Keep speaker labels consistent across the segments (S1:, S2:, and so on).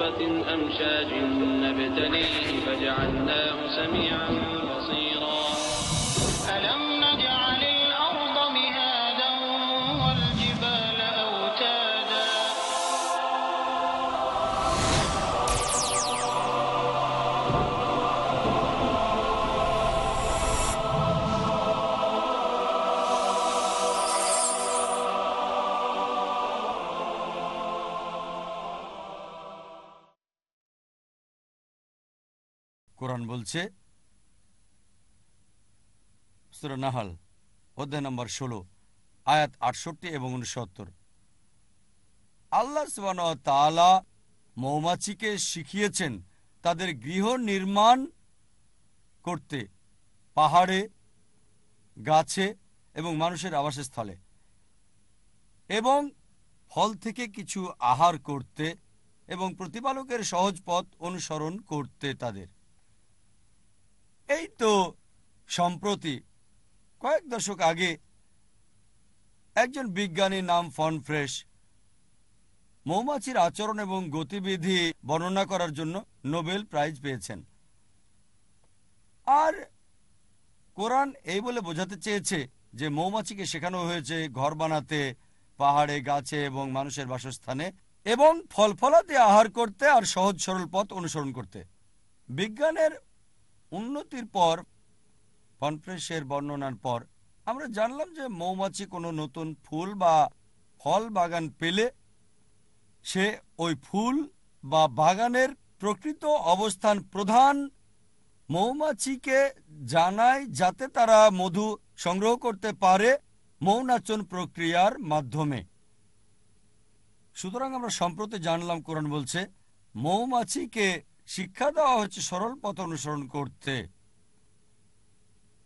S1: شربة أمشاج نبتليه
S2: فجعل বলছে নাহাল, অধ্যায় নম্বর ষোলো, আয়াত আটষট্টি এবং উনসত্তর। আল্লাহ তালা মৌমাছিকে শিখিয়েছেন তাদের গৃহ নির্মাণ করতে, পাহাড়ে, গাছে এবং মানুষের আবাসস্থলে। এবং ফল থেকে কিছু আহার করতে এবং প্রতিপালকের সহজ পথ অনুসরণ করতে তাদের। এই তো সম্প্রতি কয়েক দশক আগে একজন বিজ্ঞানী নাম ফন ফ্রেশ মৌমাছির আচরণ এবং গতিবিধি বর্ণনা করার জন্য নোবেল প্রাইজ পেয়েছেন। আর কোরআন এই বলে বোঝাতে চেয়েছে যে মৌমাছিকে শেখানো হয়েছে ঘর বানাতে, পাহাড়ে, গাছে এবং মানুষের বাসস্থানে এবং ফল ফলাতে, আহার করতে আর সহজ সরল পথ অনুসরণ করতে। বিজ্ঞানের উন্নতির পর কনফ্রেশের বর্ণনার পর, আমরা জানলাম যে মৌমাছি কোনো নতুন ফুল বা ফল বাগান পেলে সে ওই ফুল বা বাগানের প্রকৃত অবস্থান প্রধান মৌমাছিকে জানায় যাতে তারা মধু সংগ্রহ করতে পারে মৌনাচন প্রক্রিয়ার মাধ্যমে। সুতরাং আমরা সম্প্রতি জানলাম কোরআন বলছে, মৌমাছিকে শিক্ষা দেওয়া হচ্ছে সরল পথ অনুসরণ করতে।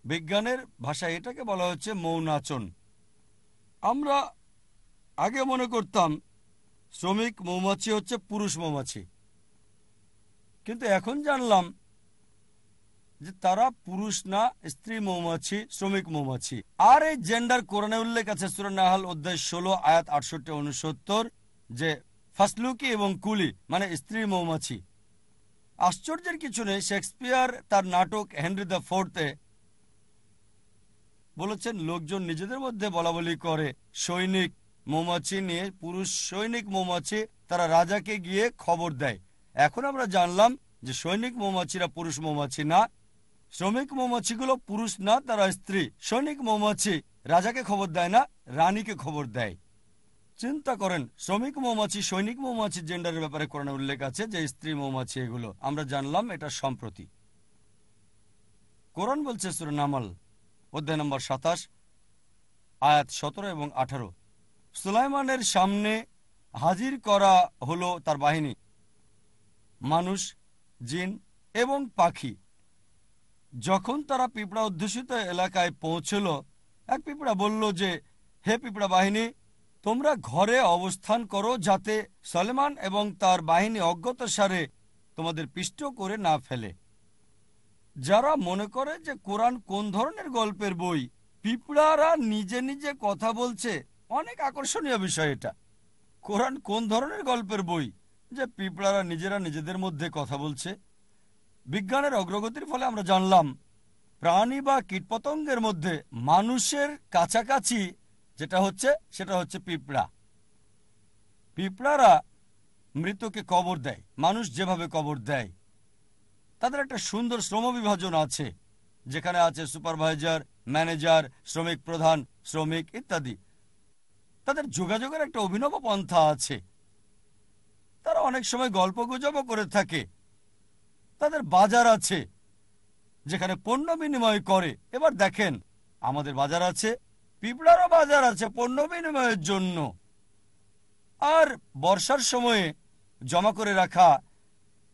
S2: বিজ্ঞানের ভাষায় এটাকে বলা হচ্ছে মৌনাচন। আমরা আগে মনে করতাম, শ্রমিক মৌমাছি হচ্ছে পুরুষ মৌমাছি। কিন্তু এখন জানলাম যে তারা পুরুষ না, স্ত্রী মৌমাছি, শ্রমিক মৌমাছি। আর এই জেন্ডার কোরআনে উল্লেখ আছে সুরানাহাল অধ্যায় ষোলো, আয়াত আটষট্টি উনসত্তর যে ফাসলুকি এবং কুলি মানে স্ত্রী মৌমাছি। আশ্চর্যের কিছু নেই, শেক্সপিয়ার তার নাটক হেনরি দ্য ফোর্থে বলেছেন, লোকজন নিজেদের মধ্যে বলা বলি করে। সৈনিক মৌমাছি নিয়ে, পুরুষ সৈনিক মৌমাছি, তারা রাজাকে গিয়ে খবর দেয়। এখন আমরা জানলাম যে সৈনিক মৌমাছিরা পুরুষ মৌমাছি না, শ্রমিক মৌমাছিগুলো পুরুষ না, তারা স্ত্রী। সৈনিক মৌমাছি রাজাকে খবর দেয় না, রানীকে খবর দেয়। চিন্তা করেন, শ্রমিক মৌমাছি, সৈনিক মৌমাছি জেন্ডারের ব্যাপারে কোরআনে উল্লেখ আছে যে স্ত্রী মৌমাছি এগুলো, আমরা জানলাম এটা সম্প্রতি। কোরআন বলছে সুরনামাল অধ্যায় নম্বর সাতাশ, আয়াত সতেরো এবং আঠারো। সুলাইমানের সামনে হাজির করা হলো তার বাহিনী, মানুষ, জিন এবং পাখি। যখন তারা পিঁপড়া অধ্যুষিত এলাকায় পৌঁছল, এক পিঁপড়া বলল যে, হে পিঁপড়া বাহিনী তোমরা ঘরে অবস্থান করো যাতে সলেমান এবং তার বাহিনী অজ্ঞতাসারে তোমাদের পিষ্ট করে না ফেলে। যারা মনে করে যে কোরআন কোন ধরনের গল্পের বই, পিঁপড়ারা নিজে নিজে কথা বলছে, অনেক আকর্ষণীয় বিষয় এটা। কোরআন কোন ধরনের গল্পের বই যে পিঁপড়ারা নিজেরা নিজেদের মধ্যে কথা বলছে? বিজ্ঞানের অগ্রগতির ফলে আমরা জানলাম, প্রাণী বা কীটপতঙ্গের মধ্যে মানুষের কাছাকাছি যেটা হচ্ছে, সেটা হচ্ছে পিঁপড়া। পিঁপড়ারা মৃতকে কবর দেয়। মানুষ যেভাবে কবর দেয়, তাদের একটা সুন্দর শ্রম বিভাজন আছে, যেখানে আছে সুপারভাইজার, ম্যানেজার, শ্রমিক প্রধান, শ্রমিক ইত্যাদি। তাদের যোগাযোগের একটা অভিনব পন্থা আছে। তারা অনেক সময় গল্প গুজবও করে থাকে। তাদের বাজার আছে, যেখানে পণ্য বিনিময় করে। এবার দেখেন, আমাদের বাজার আছে পিঁপড়ারও বাজার আছে পণ্য বিনিময়ের জন্য। আর বর্ষার সময়ে জমা করে রাখা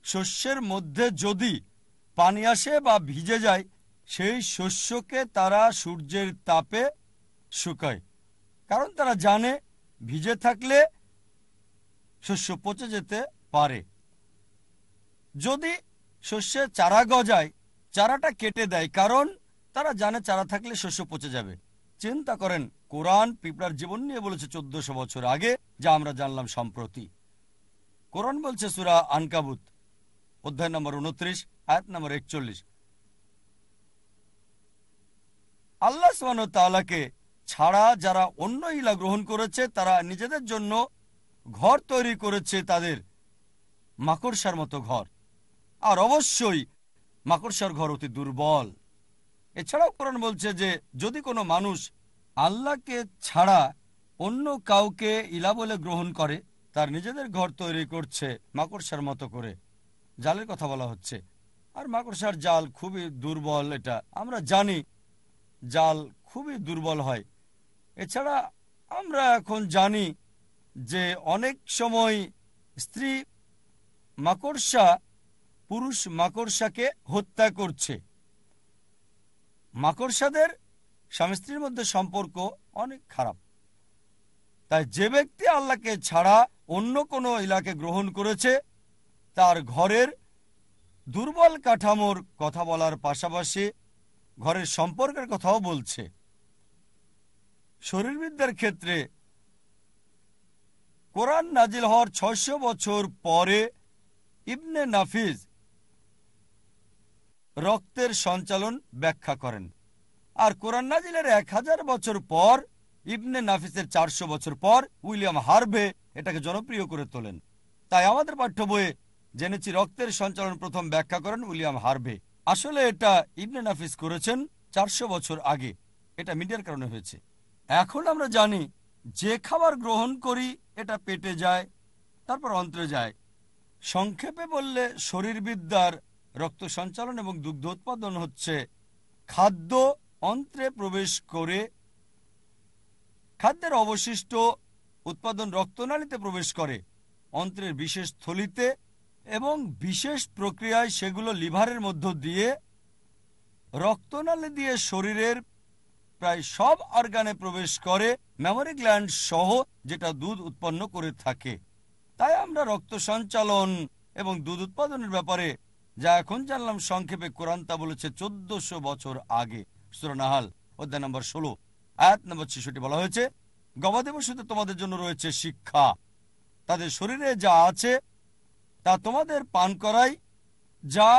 S2: শস্যের মধ্যে যদি পানি আসে বা ভিজে যায়, সেই শস্যকে তারা সূর্যের তাপে শুকায়। কারণ তারা জানে ভিজে থাকলে শস্য পচে যেতে পারে। যদি শস্যে চারা গজায়, চারাটা কেটে দেয়, কারণ তারা জানে চারা থাকলে শস্য পচে যাবে। চিন্তা করেন, কোরআন পিঁপড়ার জীবন নিয়ে বলেছে চোদ্দশো বছর আগে, যা আমরা জানলাম সম্প্রতি। কোরআন বলছে সুরা আনকাবুত, অধ্যায় নম্বর উনত্রিশ, আয়াত নম্বর একচল্লিশ। আল্লাহ সুবহানাহু ওয়া তাআলাকে ছাড়া যারা অন্য ইলা গ্রহণ করেছে, তারা নিজেদের জন্য ঘর তৈরি করেছে তাদের মাকড়সার মতো ঘর। আর অবশ্যই মাকড়সার ঘর অতি দুর্বল। এছাড়াও কোরআন বলছে যে, যদি কোনো মানুষ আল্লাহকে ছাড়া অন্য কাউকে ইলা বলে গ্রহণ করে, তার নিজেদের ঘর তৈরি করছে মাকড়সার মতো করে। জালের কথা বলা হচ্ছে। আর মাকড়সার জাল খুবই দুর্বল এটা। আমরা জানি জাল খুবই দুর্বল হয়। এছাড়া আমরা এখন জানি যে, অনেক সময় স্ত্রী মাকড়সা পুরুষ মাকড়সাকে হত্যা করছে। মাকড়সাদের স্বামী স্ত্রীর মধ্যে সম্পর্ক অনেক খারাপ। তাই যে ব্যক্তি আল্লাহকে ছাড়া অন্য কোনো ইলাকে গ্রহণ করেছে, তার ঘরের দুর্বল কাঠামোর কথা বলার পাশাপাশি ঘরের সম্পর্কের কথাও বলছে। শরীরবিদ্যার ক্ষেত্রে কোরআন নাজিল হওয়ার ছয়শো বছর পরে ইবনে নাফিজ রক্তের সঞ্চালন ব্যাখ্যা করেন। আর কোরআন নাজিলের এক হাজার বছর পর, ইবনে নাফিসের চারশো বছর পর, উইলিয়াম হার্ভে এটাকে জনপ্রিয় করে তোলেন। তাই আমাদের পাঠ্য বইয়ে জেনেছি রক্তের সঞ্চালন প্রথম ব্যাখ্যা করেন উইলিয়াম হার্ভে। আসলে এটা ইবনে নাফিস করেছেন চারশো বছর আগে। এটা মিডিয়ার কারণে হয়েছে। এখন আমরা জানি যে খাবার গ্রহণ করি, এটা পেটে যায়, তারপর অন্ত্রে যায়। সংক্ষেপে বললে শরীরবিদ্যার রক্ত সঞ্চালন এবং দুগ্ধ উৎপাদন হচ্ছে খাদ্য অন্ত্রে প্রবেশ করে খাদ্যের অবশিষ্ট উৎপাদন রক্তনালীতে প্রবেশ করে, অন্ত্রের বিশেষ থলিতে এবং বিশেষ প্রক্রিয়ায় সেগুলো লিভারের মধ্য দিয়ে রক্তনালী দিয়ে শরীরের প্রায় সব অর্গানে প্রবেশ করে মেমোরি গ্ল্যান্ড সহ যেটা দুধ উৎপন্ন করে থাকে। তাই আমরা রক্ত সঞ্চালন এবং দুধ উৎপাদনের ব্যাপারে যা এখন জানলাম, সংক্ষেপে কোরআন তা বলেছে চোদ্দশো বছর আগে। সুরনাহাল অধ্যায় নম্বর ষোলো, আয়াত নম্বর ছেষট্টি বলা হয়েছে, গবাদি পশুতে তোমাদের জন্য রয়েছে শিক্ষা। তাদের শরীরে যা আছে, তা তোমাদের পান করাই, যা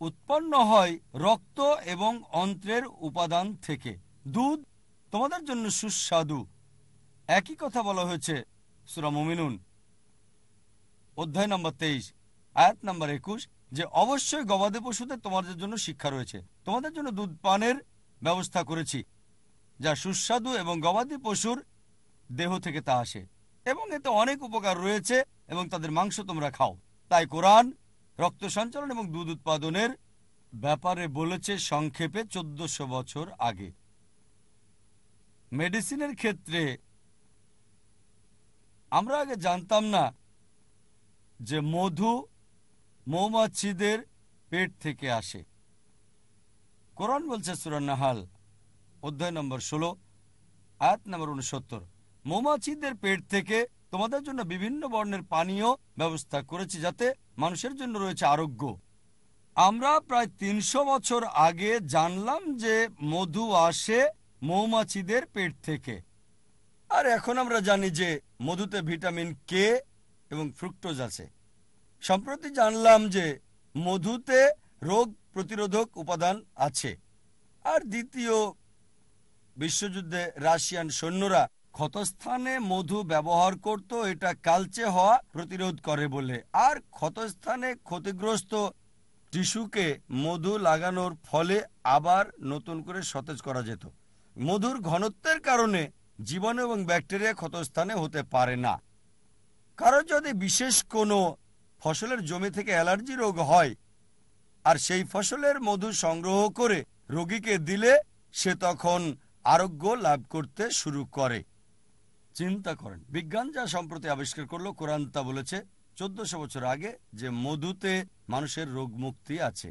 S2: উৎপন্ন হয় রক্ত এবং অন্ত্রের উপাদান থেকে। দুধ তোমাদের জন্য সুস্বাদু। একই কথা বলা হয়েছে সুরা মুমিনুন, অধ্যায় নম্বর তেইশ আয়াত নম্বর একুশ, যে অবশ্যই গবাদি পশুতে তোমাদের জন্য শিক্ষা রয়েছে। তোমাদের জন্য দুধ পানের ব্যবস্থা করেছি, যা সুস্বাদু এবং গবাদি পশুর দেহ থেকে তা আসে। এবং এতে অনেক উপকার রয়েছে এবং তাদের মাংস তোমরা খাও। তাই কোরআন, রক্ত সঞ্চালন এবং দুধ উৎপাদনের ব্যাপারে বলেছে সংক্ষেপে চোদ্দশো বছর আগে। মেডিসিনের ক্ষেত্রে আমরা আগে জানতাম না যে মধু মৌমাছিদের পেট থেকে আসে। কোরআন বলছে সুরান্নাহাল অধ্যায় নম্বর ষোলো, আয়াত নম্বর উনসত্তর মৌমাছিদের পেট থেকে তোমাদের জন্য বিভিন্ন বর্ণের পানীয় ব্যবস্থা করেছি যাতে মানুষের জন্য রয়েছে আরোগ্য। আমরা প্রায় তিনশো বছর আগে জানলাম যে মধু আসে মৌমাছিদের পেট থেকে। আর এখন আমরা জানি যে মধুতে ভিটামিন কে এবং ফ্রুক্টোজ আছে। সম্প্রতি জানলাম যে মধুতে রোগ প্রতিরোধক উপাদান আছে। আর দ্বিতীয় বিশ্বযুদ্ধে রাশিয়ান সৈন্যরা ক্ষতস্থানে মধু ব্যবহার করত, এটা কালচে হওয়া প্রতিরোধ করে বলে। আর ক্ষতস্থানে ক্ষতিগ্রস্ত টিস্যুকে মধু লাগানোর ফলে আবার নতুন করে সতেজ করা যেত। মধুর ঘনত্বের কারণে জীবাণু এবং ব্যাকটেরিয়া ক্ষতস্থানে হতে পারে না। কারও যদি বিশেষ কোনো ফসলের জমি থেকে অ্যালার্জি রোগ হয়, আর সেই ফসলের মধু সংগ্রহ করে রোগীকে দিলে সে তখন আরোগ্য লাভ করতে শুরু করে। চিন্তা করেন, বিজ্ঞান যা সম্প্রতি আবিষ্কার করল, কোরআন তা বলেছে, চোদ্দশো বছর আগে যে মধুতে মানুষের রোগ মুক্তি আছে।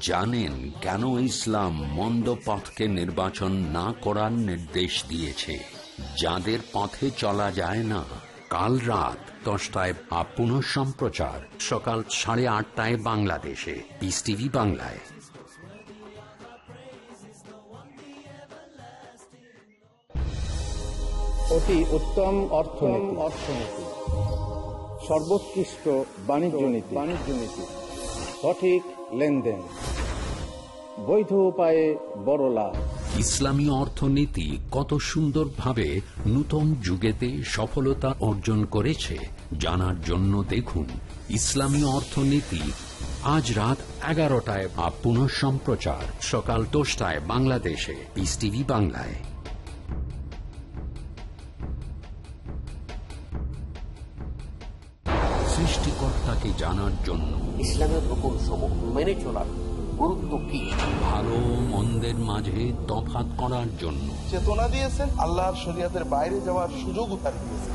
S3: জানেন কেন ইসলাম মন্দ পথকে নির্বাচন না করার নির্দেশ দিয়েছে। যাদের পথে চলা যায় না। কাল রাত দশটায় আপন সম্প্রচার। সকাল সাড়ে আটটায় বাংলাদেশে। পিস টিভি বাংলায়।
S4: অতি উত্তম অর্থনীতি অর্থনীতি। সর্বোৎকৃষ্ট বাণিজ্য নীতি। বাণিজ্য নীতি। সঠিক লেনদেন। বৈধ উপায়ে বড় লাভ।
S3: ইসলামী অর্থনীতি কত সুন্দরভাবে নূতন যুগেতে সফলতা অর্জন করেছে, জানার জন্য দেখুন ইসলামী অর্থনীতি। আজ রাত এগারোটায় বা পুনঃ সম্প্রচার সকাল দশটায় বাংলাদেশে। পিস বাংলায়। সৃষ্টিকর্তাকে জানার জন্য।
S5: ইসলামের রকম সমূহ মেনে চলার গুরুত্ব কি?
S3: ভালো মন্দের মাঝে তফাৎ করার জন্য।
S6: চেতনা দিয়েছেন আল্লাহর শরীয়তের বাইরে যাওয়ার সুযোগ তার দিয়েছেন।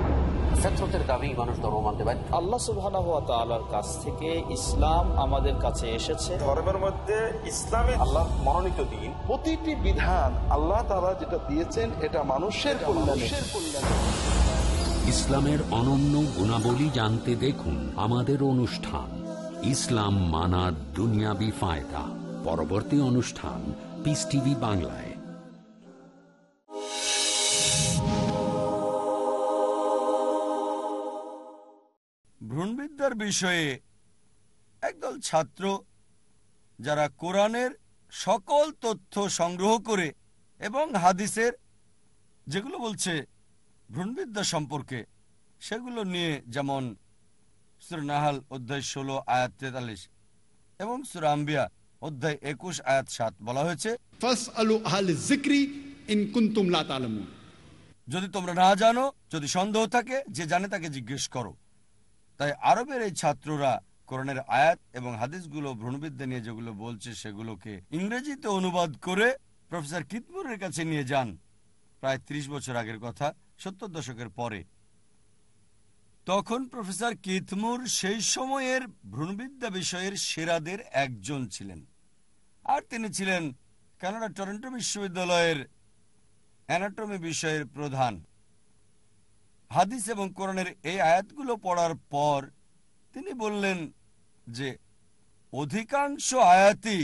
S5: ফেতরতের দাবি মানুষ ধর্ম মানতে বাধ্য
S7: আল্লাহ সুবহানাহু ওয়া তাআলার কাছ থেকে ইসলাম আমাদের কাছে এসেছে।
S6: ধর্মের মধ্যে ইসলামী আল্লাহ মনোনীত দিন। প্রতিটি বিধান আল্লাহ তারা যেটা দিয়েছেন এটা মানুষের কল্যাণে।
S3: ইসলামের অনন্য গুণাবলী জানতে দেখুন আমাদের অনুষ্ঠান ইসলাম মানা দুনিয়াবি ফায়দা। পরবর্তী অনুষ্ঠান পিস টিভি বাংলায়।
S2: ভ্রূণবিদ্যার বিষয়ে একদল ছাত্র যারা কোরআনের সকল তথ্য সংগ্রহ করে এবং হাদিসের যেগুলো বলছে ভ্রণবিদ্যা সম্পর্কে সেগুলো নিয়ে যেমন সুরনাহাল অধ্যায় ষোলো আয়াত তেতাল্লিশ এবং সুরাম্বিয়া অধ্যায় একুশ আয়াত সাত বলা হয়েছে। যদি তোমরা না জানো যদি সন্দেহ থাকে যে জানে তাকে জিজ্ঞেস করো। তাই আরবের এই ছাত্ররা কোরআনের আয়াত এবং হাদিসগুলো ভ্রূণবিদ্যা নিয়ে যেগুলো বলছে সেগুলোকে ইংরেজিতে অনুবাদ করে প্রফেসর কিতমুরের কাছে নিয়ে যান প্রায় ৩০ বছর আগের কথা, সত্তর দশকের পরে। তখন প্রফেসর কিতমুর সেই সময়ের ভ্রূণবিদ্যা বিষয়ের সেরাদের একজন ছিলেন। আর তিনি ছিলেন কানাডা টরন্টো বিশ্ববিদ্যালয়ের অ্যানাটমি বিষয়ের প্রধান। হাদিস এবং কোরআনের এই আয়াতগুলো পড়ার পর তিনি বললেন যে অধিকাংশ আয়াতি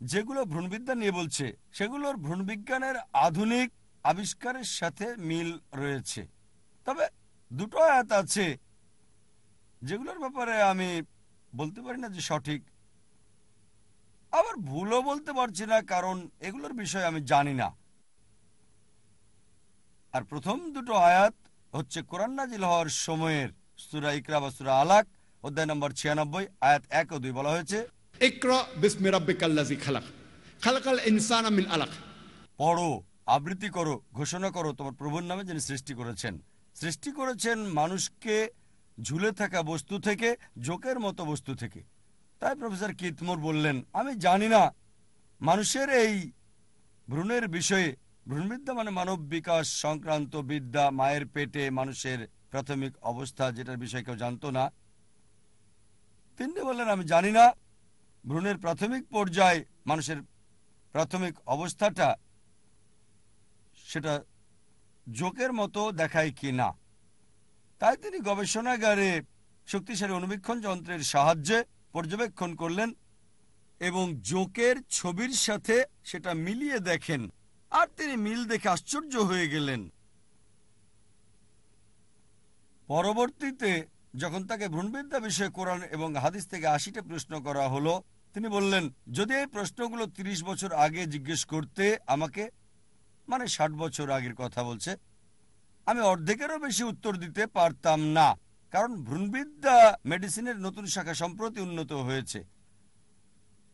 S2: যেগুলো ভ্রূণবিদ্যা নিয়ে বলছে, সেগুলোর ভ্রূণবিজ্ঞানের আধুনিক আবিষ্কারের সাথে মিল রয়েছে। তবে দুটো আয়াত আছে যেগুলোর ব্যাপারে আমি বলতে পারি না যে সঠিক। আবার ভুলও বলতে পারছি না, কারণ এগুলোর বিষয়ে আমি জানি না। আর প্রথম দুটো আয়াত হচ্ছে কোরআন নাজিল হওয়ার সময়ের সুরা ইকরা বা সুরা আলাক অধ্যায় নম্বর ছিয়ানব্বই আয়াত এক ও দুই বলা হয়েছে।
S8: ইকরা বিসমি রাব্বিকাল্লাজি খালাক। খালাকাল ইনসান মিন আলাক।
S2: পড়ো আবৃত্তি করো ঘোষণা করো তোমার প্রভুর নামে যিনি সৃষ্টি করেছেন। সৃষ্টি করেছেন মানুষকে ঝুলে থাকা বস্তু থেকে জোকের মতো বস্তু থেকে। তাই প্রফেসর কিতমোর বললেন আমি জানি না মানুষের এই ভ্রূণের বিষয়ে ভ্রূণবিদ্যা মানে মানব বিকাশ সংক্রান্ত বিদ্যা, মায়ের পেটে মানুষের প্রাথমিক অবস্থা যেটার বিষয়ে কেউ জানতো না। তিনি বললেন, আমি জানি না। ভ্রূণের প্রাথমিক পর্যায়ে মানুষের প্রাথমিক অবস্থাটা, সেটা জোকের মতো দেখায় কি না। তাই তিনি গবেষণাগারে শক্তিশালী অনুবীক্ষণ যন্ত্রের সাহায্যে পর্যবেক্ষণ করলেন এবং জোকের ছবির সাথে সেটা মিলিয়ে দেখেন। আর তিনি মিল দেখে আশ্চর্য হয়ে গেলেন। পরবর্তীতে যখন তাকে ভ্রূণবিদ্যা বিষয়ে কোরআন এবং হাদিস থেকে আশিটা প্রশ্ন করা হলো, তিনি বললেন, যদি এই প্রশ্নগুলো ৩০ বছর আগে জিজ্ঞেস করতে আমাকে মানে ষাট বছর আগের কথা বলছে, আমি অর্ধেকেরও বেশি উত্তর দিতে পারতাম না, কারণ ভ্রূণবিদ্যা মেডিসিনের নতুন শাখা সম্প্রতি উন্নত হয়েছে।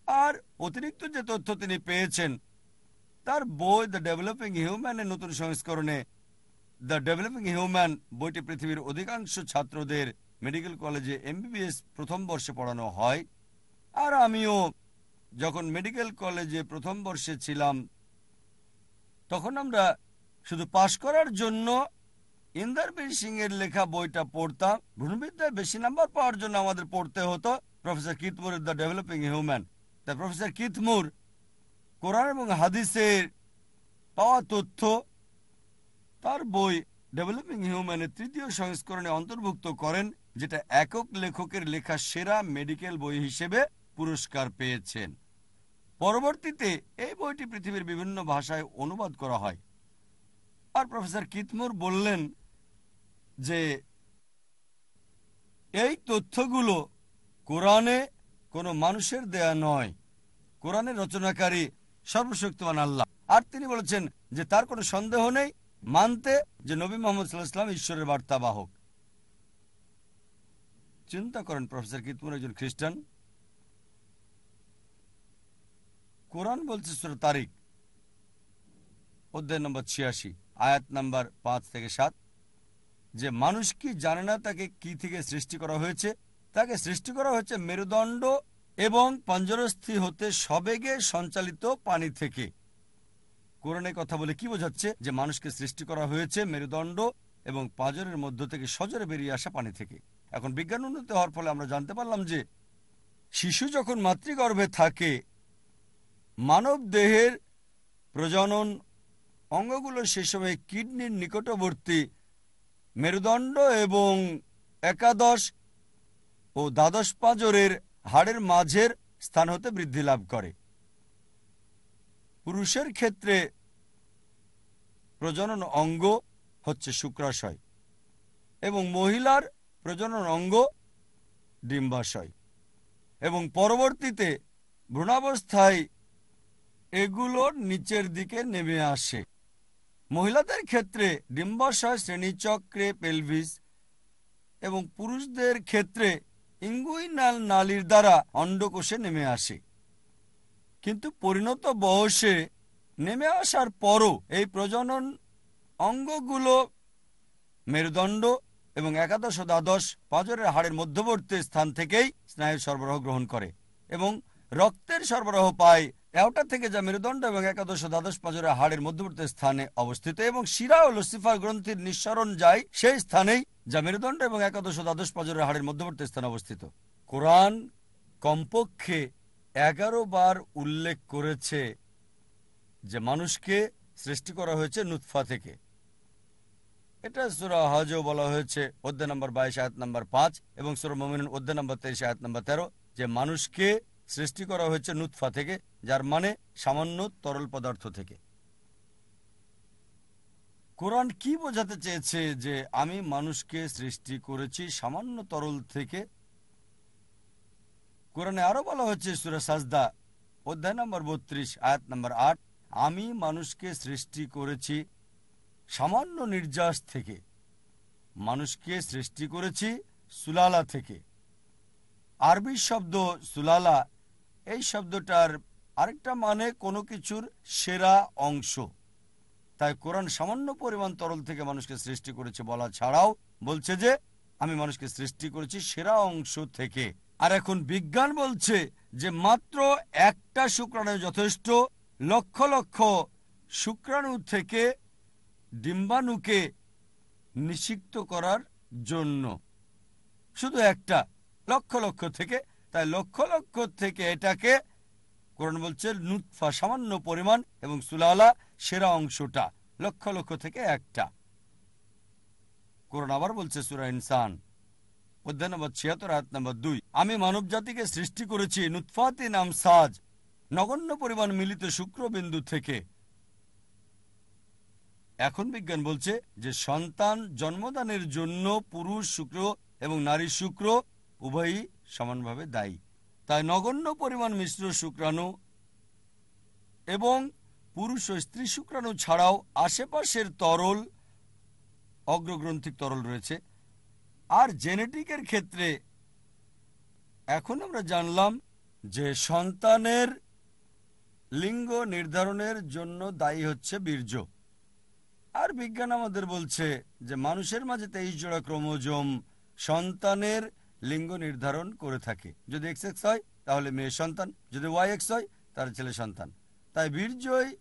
S2: আর অতিরিক্ত যে তথ্য তিনি পেয়েছেন তার বই দ্য ডেভেলপিং হিউম্যানের নতুন সংস্করণে দ্য ডেভেলপিং হিউম্যান বইটি পৃথিবীর অধিকাংশ ছাত্রদের মেডিকেল কলেজে এমবিবিএস প্রথম বর্ষে পড়ানো হয়। আর আমিও যখন মেডিকেল কলেজে প্রথম বর্ষে ছিলাম, তখন আমরা শুধু পাশ করার জন্য ইন্দারবীর সিং এর লেখা বইটা পড়তাম। ভ্রূণবিদ্যায় বেশি নাম্বার পাওয়ার জন্য আমাদের পড়তে হতো। প্রফেসর কিতমুরের দ্য ডেভেলপিং হিউম্যান তাই প্রফেসর কিতমুর কোরআন এবং হাদিসের পাওয়া তথ্য, তার বই ডেভেলপিং হিউম্যানের তৃতীয় সংস্করণে অন্তর্ভুক্ত করেন, যেটা একক লেখকের লেখা সেরা মেডিকেল বই হিসেবে পুরস্কার পেয়েছেন। পরবর্তীতে এই বইটি পৃথিবীর বিভিন্ন ভাষায় অনুবাদ করা হয়। আর প্রফেসর কিতমুর বললেন যে, এই তথ্যগুলো কোরআনে কোনো মানুষের দেয়া নয়। কোরআনের রচনাকারী সর্বশক্তিমান আল্লাহ। আর তিনি বলেছেন যে তার কোনো সন্দেহ নেই মানতে যে নবী মোহাম্মদ সাল্লাহাম ঈশ্বরের বার্তা বাহক চিন্তা করেন প্রফেসর কিতমুর একজন খ্রিস্টান? কোরআন বলছে সুরা তারিখ, অধ্যায় নম্বর ছিয়াশি, আয়াত নাম্বার পাঁচ থেকে সাত। যে মানুষ কি জানে না তাকে কি থেকে সৃষ্টি করা হয়েছে? তাকে সৃষ্টি করা হয়েছে মেরুদণ্ড এবং পঞ্জরস্থি হতে সবেগে সঞ্চালিত পানি থেকে। কোরআনে কথা বলে কি বোঝাচ্ছে? যে মানুষকে সৃষ্টি করা হয়েছে মেরুদণ্ড এবং পাঁজরের মধ্য থেকে সজরে বেরিয়ে আসা পানি থেকে। এখন বিজ্ঞান উন্নত হওয়ার ফলে আমরা জানতে পারলাম যে, শিশু যখন মাতৃগর্ভে থাকে, মানব দেহের প্রজনন অঙ্গগুলো সে সময় কিডনির নিকটবর্তী মেরুদণ্ড এবং একাদশ ও দ্বাদশ পাঁজরের হাড়ের মাঝের স্থান হতে বৃদ্ধি লাভ করে। পুরুষের ক্ষেত্রে প্রজনন অঙ্গ হচ্ছে শুক্রাশয় এবং মহিলার প্রজনন অঙ্গ ডিম্বাশয় এবং পরবর্তীতে ভ্রূণাবস্থায় এগুলোর নিচের দিকে নেমে আসে। মহিলাদের ক্ষেত্রে ডিম্বাশয়, শ্রেণীচক্রে, পেলভিস এবং পুরুষদের ক্ষেত্রে ইঙ্গুইনাল নালীর দ্বারা অন্ডকোষে নেমে আসে। কিন্তু পরিণত বয়সে নেমে আসার পরও এই প্রজনন অঙ্গগুলো মেরুদণ্ড এবং একাদশ দ্বাদশ পাঁজরের হাড়ের মধ্যবর্তী স্থান থেকেই স্নায়ুর সরবরাহ গ্রহণ করে এবং রক্তের সরবরাহ পায় এওটা থেকে যা মেরুদণ্ড এবং একাদশ দ্বাদশ পাঁজরের হাড়ের মধ্যবর্তী স্থানে অবস্থিত এবং শিরা ও লসিফার গ্রন্থির নিঃসরণ যায় সেই স্থানেই যা মেরুদণ্ড এবং একাদশ দ্বাদশ পাঁজরের হাড়ের মধ্যবর্তী স্থানে অবস্থিত। কোরআন কমপক্ষে এগারো বার উল্লেখ করেছে যে মানুষকে সৃষ্টি করা হয়েছে নুৎফা থেকে। এটা সুরা হজও বলা হয়েছে, অধ্যায় নম্বর বাইশ, আয়াত নম্বর পাঁচ এবং সুরা মমিন অধ্যায় নম্বর তেইশ, আয়াত নম্বর তেরো, যে মানুষকে সৃষ্টি করা হয়েছে নুৎফা থেকে, যার মানে সামান্য তরল পদার্থ থেকে। কোরআন কি বোঝাতে চেয়েছে যে আমি মানুষকে সৃষ্টি করেছি সামান্য তরল থেকে? কোরআনে আরও বলা হচ্ছে সুরা সাজদা, অধ্যায় নম্বর বত্রিশ, আয়াত নম্বর আট, আমি মানুষকে সৃষ্টি করেছি সামান্য নির্যাস থেকে। মানুষকে সৃষ্টি করেছি সুলালা থেকে। আরবি শব্দ সুলালা, এই শব্দটার আরেকটা মানে কোনো কিছুর সেরা অংশ। তাই কোরআন সামান্য পরিমাণ তরল থেকে মানুষকে সৃষ্টি করেছে বলা ছাড়াও বলছে যে, আমি মানুষকে সৃষ্টি করেছি সেরা অংশ থেকে। আর এখন বিজ্ঞান বলছে যে মাত্র একটা শুক্রাণু যথেষ্ট, লক্ষ লক্ষ শুক্রাণু থেকে ডিম্বাণুকে নিষিক্ত করার জন্য। শুধু একটা, লক্ষ লক্ষ থেকে, তাই লক্ষ লক্ষ থেকে এটাকে, কোরআন বলছে, নুৎফা সামান্য পরিমাণ এবং সুলালা সেরা অংশটা, লক্ষ লক্ষ থেকে একটা। কোরআন আবার বলছে সুরা ইনসান, অধ্যায় নম্বর ছিয়াত্তর, আয়াত নম্বর দুই। আমি মানব জাতিকে সৃষ্টি করেছি নুৎফাতি নাম সাজ, নগণ্য পরিমাণ মিলিত শুক্রবিন্দু থেকে। এখন বিজ্ঞান বলছে যে সন্তান জন্মদানের জন্য পুরুষ শুক্র এবং নারী শুক্র উভয়ই সমানভাবে দায়ী। তাই নগণ্য পরিমাণ মিশ্র শুক্রাণু এবং পুরুষ ও স্ত্রী শুক্রাণু ছাড়াও আশেপাশের তরল, অগ্রগ্রন্থিক তরল রয়েছে। আর জেনেটিকের ক্ষেত্রে এখন আমরা জানলাম যে সন্তানের লিঙ্গ নির্ধারণের জন্য দায়ী হচ্ছে বীর্য। আর বিজ্ঞান আমাদের বলছে যে মানুষের মাঝে তেইশ জোড়া ক্রোমোজোম সন্তানের লিঙ্গ নির্ধারণ করে থাকে। যদি এক্স এক্স হয়, তাহলে মেয়ে সন্তান। যদি ওয়াই এক্স হয় তার ছেলে সন্তান। তাই বীর্যই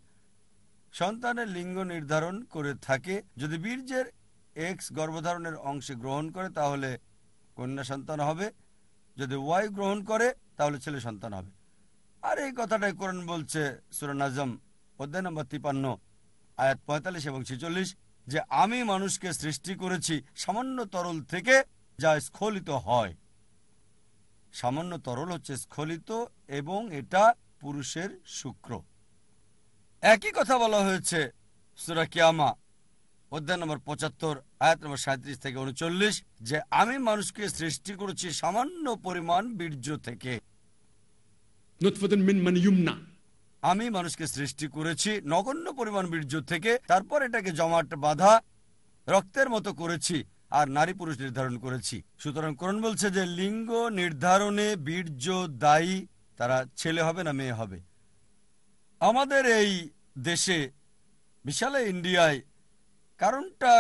S2: সন্তানের লিঙ্গ নির্ধারণ করে থাকে। যদি বীর্যের এক্স গর্ভধারণের অংশে গ্রহণ করে, তাহলে কন্যা সন্তান হবে। যদি ওয়াই গ্রহণ করে, তাহলে ছেলে সন্তান হবে। আর এই কথাটাই কোরআন বলছে সুরান আজম অধ্যায় নম্বর তিপান্ন, আয়াত পঁয়তাল্লিশ এবং ছেচল্লিশ, যে আমি মানুষকে সৃষ্টি করেছি সামান্য তরল থেকে যা স্খলিত হয়। সামান্য তরল হচ্ছে স্খলিত এবং এটা পুরুষের শুক্র। একই কথা বলা হয়েছে সুরা কিয়ামা অধ্যায় নম্বর পঁচাত্তর আয়াত নম্বর সাঁত্রিশ থেকে উনচল্লিশ যে আমি মানুষকে সৃষ্টি করেছি সামান্য পরিমাণ বীর্য থেকে। আমি মানুষকে সৃষ্টি করেছি নগণ্য পরিমাণ বীর্য থেকে তারপর এটাকে জমাট বাঁধা রক্তের মতো করেছি আর নারী পুরুষ নির্ধারণ করেছি। সুতরাং কোরআন বলছে যে লিঙ্গ নির্ধারণে বীর্য দায়ী তারা ছেলে হবে না মেয়ে হবে। আমাদের এই দেশে বিশালে ইন্ডিয়ায় কারণটা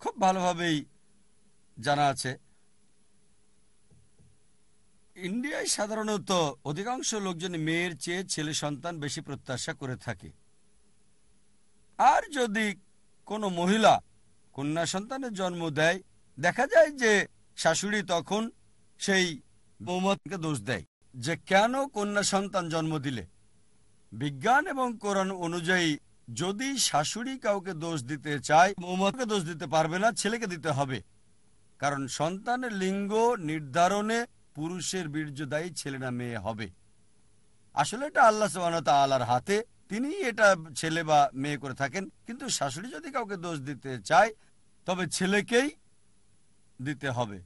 S2: খুব ভালোভাবেই জানা আছে। ইন্ডিয়ায় সাধারণত অধিকাংশ লোকজন মেয়ের চেয়ে ছেলে সন্তান বেশি প্রত্যাশা করে থাকে। আর যদি কোনো মহিলা কন্যা সন্তানের জন্ম দেয়, দেখা যায় যে শাশুড়ি তখন সেই মোহাম্মদকে দোষ দেয় যে কেন কন্যা সন্তান জন্ম দিলে? বিজ্ঞান এবং কোরআন অনুযায়ী যদি শাশুড়ি কাউকে দোষ দিতে চায় মোহাম্মদকে দোষ দিতে পারবে না, ছেলেকে দিতে হবে। কারণ সন্তানের লিঙ্গ নির্ধারণে পুরুষের বীর্যদায়ী ছেলে না মেয়ে হবে। আসলে এটা আল্লাহ আল্লাহর হাতে। তিনি এটা ছেলে বা মেয়ে করে থাকেন। কিন্তু শাশুড়ি যদি কাউকে দোষ দিতে চায়, তবে ছেলেকেই দিতে হবে।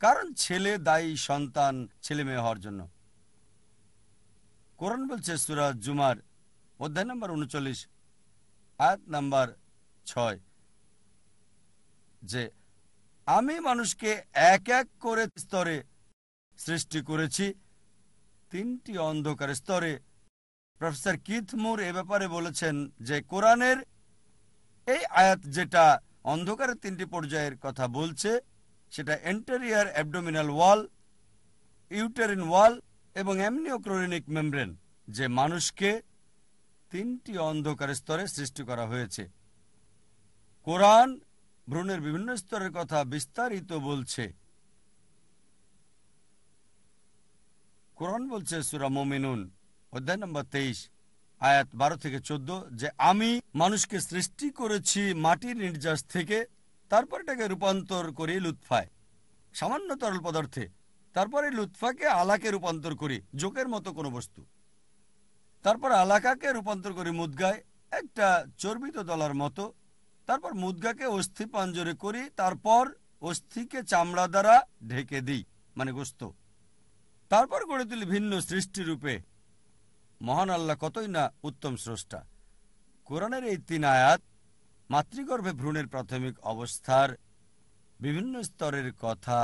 S2: কারণ ছেলে দায়ী সন্তান ছেলে মেয়ে হওয়ার জন্য। কোরআন বলছে সুরাজ জুমার অধ্যায় নম্বর উনচল্লিশ, আয়াত নাম্বার ছয়, যে আমি মানুষকে এক এক করে স্তরে সৃষ্টি করেছি, তিনটি অন্ধকার স্তরে। প্রফেসর কিথমুর এ ব্যাপারে বলেছেন যে কোরআনের এই আয়াত যেটা অন্ধকারের তিনটি পর্যায়ের কথা বলছে, সেটা anterior abdominal wall uterine wall এবং অ্যামনিওক্লোরিনিক মেমব্রেন, যে মানুষকে তিনটি অন্ধকার স্তরে সৃষ্টি করা হয়েছে। কোরআন ভ্রূণের বিভিন্ন স্তরের কথা বিস্তারিত বলছে। কোরআন বলছে সুরা মোমিনুন, অধ্যায় নম্বর তেইশ, আয়াত বারো থেকে চোদ্দ, যে আমি মানুষকে সৃষ্টি করেছি মাটির নির্যাস থেকে তারপর এটাকে রূপান্তর করি লুৎফায় সামান্য তরল পদার্থে। তারপরে লুৎফাকে আলাকে রূপান্তর করি, জোকের মতো কোনো বস্তু। তারপর আলাকাকে রূপান্তর করি মুদগায়, একটা চর্বিত দলার মতো। তারপর মুদগাকে অস্থি পাঞ্জরে করি, তারপর অস্থিকে চামড়া দ্বারা ঢেকে দিই মানে গোস্ত। তারপর গড়ে তুলি ভিন্ন সৃষ্টিরূপে মহান আল্লাহ কতই না উত্তম স্রষ্টা। কোরআনের এই তিন আয়াত মাতৃগর্ভে ভ্রূণের প্রাথমিক অবস্থার বিভিন্ন স্তরের কথা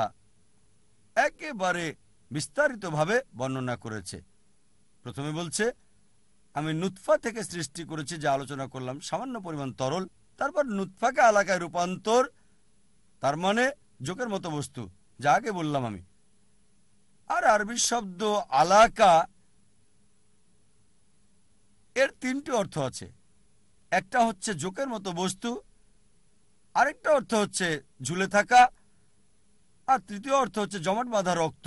S2: একেবারে বিস্তারিতভাবে বর্ণনা করেছে। প্রথমে বলছে, আমি নুৎফা থেকে সৃষ্টি করেছি যা আলোচনা করলাম, সামান্য পরিমাণ তরল, তারপর নুৎফাকে আলাকায় রূপান্তর, তার মানে জোকের মতো বস্তু, যা আগে বললাম আমি। আর আরবি শব্দ আলাকা, এর তিনটি অর্থ আছে। একটা হচ্ছে জোকের মতো বস্তু, আরেকটা অর্থ হচ্ছে ঝুলে থাকা আর তৃতীয় অর্থ হচ্ছে জমাট বাঁধা রক্ত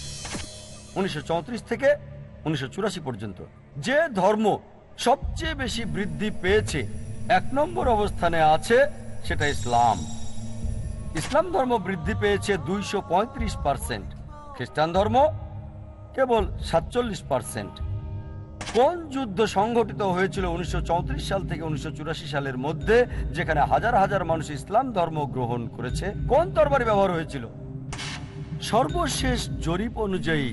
S2: উনিশশো চৌত্রিশ থেকে উনিশশো চুরাশি পর্যন্ত। যে ধর্ম সবচেয়ে বেশি বৃদ্ধি পেয়েছে, এক নম্বর অবস্থানে আছে সেটা ইসলাম। ইসলাম ধর্ম বৃদ্ধি পেয়েছে দুইশো পার্সেন্ট। খ্রিস্টান ধর্ম কেবল সাতচল্লিশ পার্সেন্ট। কোন যুদ্ধ সংঘটিত হয়েছিল উনিশশো চৌত্রিশ সাল থেকে উনিশশো চুরাশি সালের মধ্যে, যেখানে হাজার হাজার মানুষ ইসলাম ধর্ম গ্রহণ করেছে? কোন তরবারি ব্যবহার হয়েছিল? সর্বশেষ জরিপ অনুযায়ী